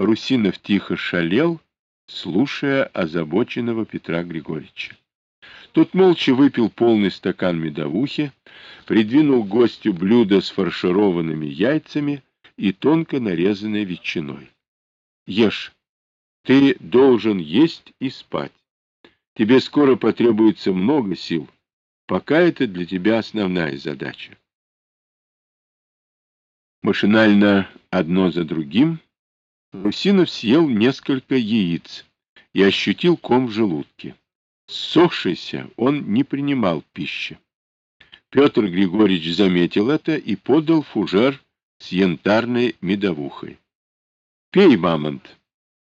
Русинов тихо шалел, слушая озабоченного Петра Григорьевича. Тот молча выпил полный стакан медовухи, придвинул гостю блюдо с фаршированными яйцами и тонко нарезанной ветчиной. Ешь. Ты должен есть и спать. Тебе скоро потребуется много сил. Пока это для тебя основная задача. Машинально одно за другим Русинов съел несколько яиц и ощутил ком в желудке. Ссохшийся, он не принимал пищи. Петр Григорьевич заметил это и подал фужер с янтарной медовухой. — Пей, мамонт.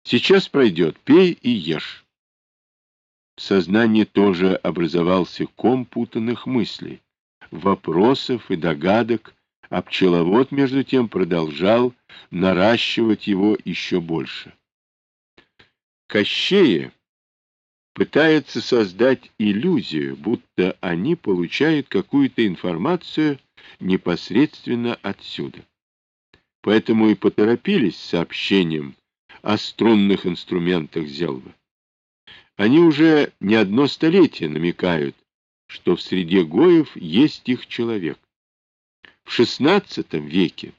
Сейчас пройдет. Пей и ешь. В сознании тоже образовался ком путанных мыслей, вопросов и догадок, а пчеловод, между тем, продолжал наращивать его еще больше. Кощея пытается создать иллюзию, будто они получают какую-то информацию непосредственно отсюда. Поэтому и поторопились с сообщением о струнных инструментах Зелва. Они уже не одно столетие намекают, что в среде гоев есть их человек. В XVI веке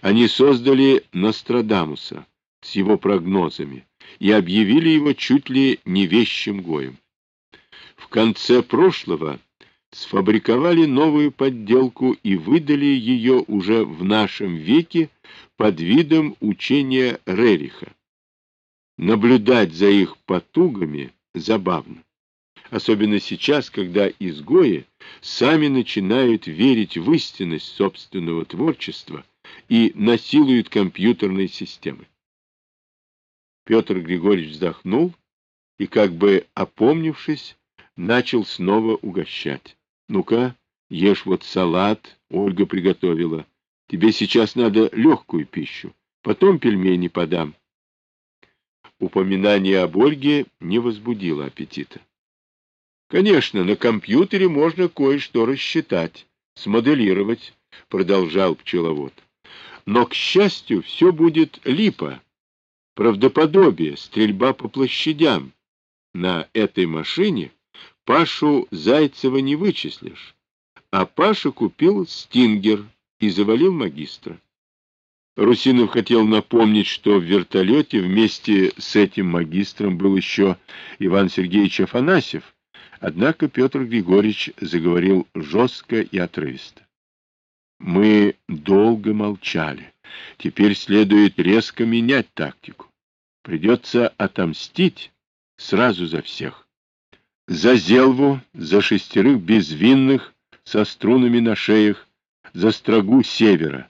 они создали Нострадамуса с его прогнозами, и объявили его чуть ли не вещим гоем. В конце прошлого сфабриковали новую подделку и выдали ее уже в нашем веке под видом учения Рериха. Наблюдать за их потугами забавно. Особенно сейчас, когда изгои сами начинают верить в истинность собственного творчества и насилуют компьютерные системы. Петр Григорьевич вздохнул и, как бы опомнившись, начал снова угощать. — Ну-ка, ешь вот салат, Ольга приготовила. Тебе сейчас надо легкую пищу, потом пельмени подам. Упоминание об Ольге не возбудило аппетита. Конечно, на компьютере можно кое-что рассчитать, смоделировать, продолжал пчеловод. Но, к счастью, все будет липа, правдоподобие, стрельба по площадям. На этой машине Пашу Зайцева не вычислишь, а Паша купил стингер и завалил магистра. Русинов хотел напомнить, что в вертолете вместе с этим магистром был еще Иван Сергеевич Афанасьев, однако Петр Григорьевич заговорил жестко и отрывисто. Мы долго молчали. Теперь следует резко менять тактику. Придется отомстить сразу за всех. За Зелву, за шестерых безвинных со струнами на шеях, за строгу севера.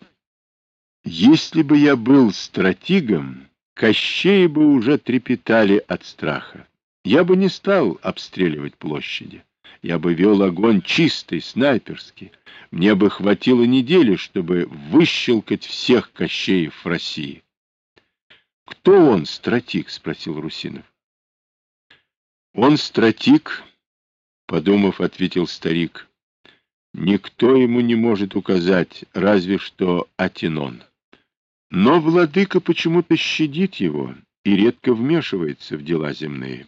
Если бы я был стратегом, Кощеи бы уже трепетали от страха. Я бы не стал обстреливать площади. Я бы вел огонь чистый, снайперский. Мне бы хватило недели, чтобы выщелкать всех Кощеев в России. — Кто он, стратик? — спросил Русинов. — Он стратик, — подумав, ответил старик. — Никто ему не может указать, разве что Атинон. Но владыка почему-то щадит его и редко вмешивается в дела земные,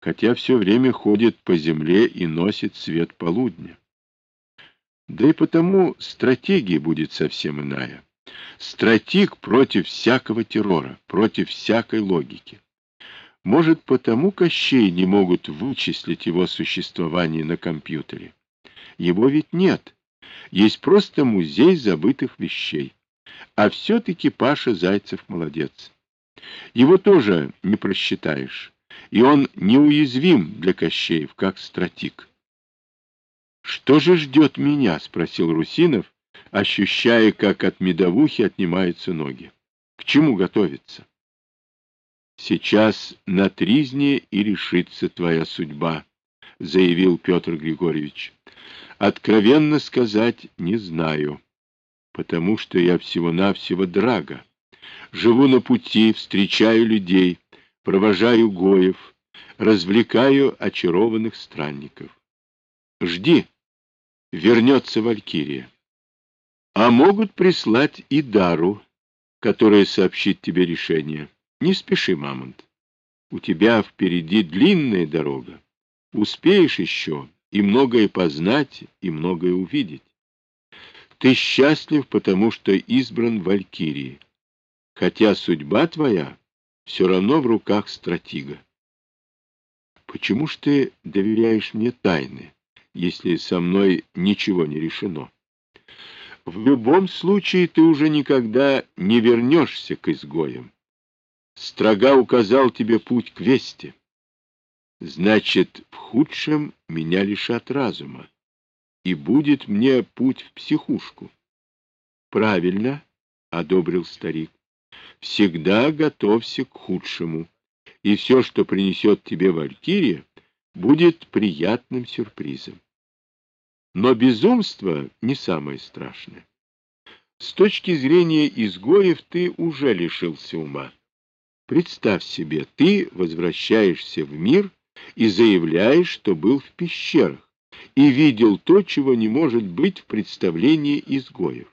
хотя все время ходит по земле и носит свет полудня. Да и потому стратегия будет совсем иная. Стратег против всякого террора, против всякой логики. Может, потому Кощей не могут вычислить его существование на компьютере. Его ведь нет. Есть просто музей забытых вещей. А все-таки Паша Зайцев молодец. Его тоже не просчитаешь. И он неуязвим для Кощеев, как стратик. «Что же ждет меня?» — спросил Русинов, ощущая, как от медовухи отнимаются ноги. К чему готовиться? Сейчас на тризне и решится твоя судьба, заявил Петр Григорьевич. Откровенно сказать не знаю, потому что я всего-навсего драга. Живу на пути, встречаю людей, провожаю гоев, развлекаю очарованных странников. Жди, вернется Валькирия. А могут прислать и Дару, которая сообщит тебе решение. Не спеши, Мамонт. У тебя впереди длинная дорога. Успеешь еще и многое познать, и многое увидеть. Ты счастлив, потому что избран Валькирии, хотя судьба твоя все равно в руках стратега. Почему ж ты доверяешь мне тайны, если со мной ничего не решено? В любом случае ты уже никогда не вернешься к изгоям. Строга указал тебе путь к вести. Значит, в худшем меня лишат разума, и будет мне путь в психушку. Правильно, — одобрил старик, — всегда готовься к худшему, и все, что принесет тебе Валькирия, будет приятным сюрпризом. Но безумство не самое страшное. С точки зрения изгоев ты уже лишился ума. Представь себе, ты возвращаешься в мир и заявляешь, что был в пещерах и видел то, чего не может быть в представлении изгоев.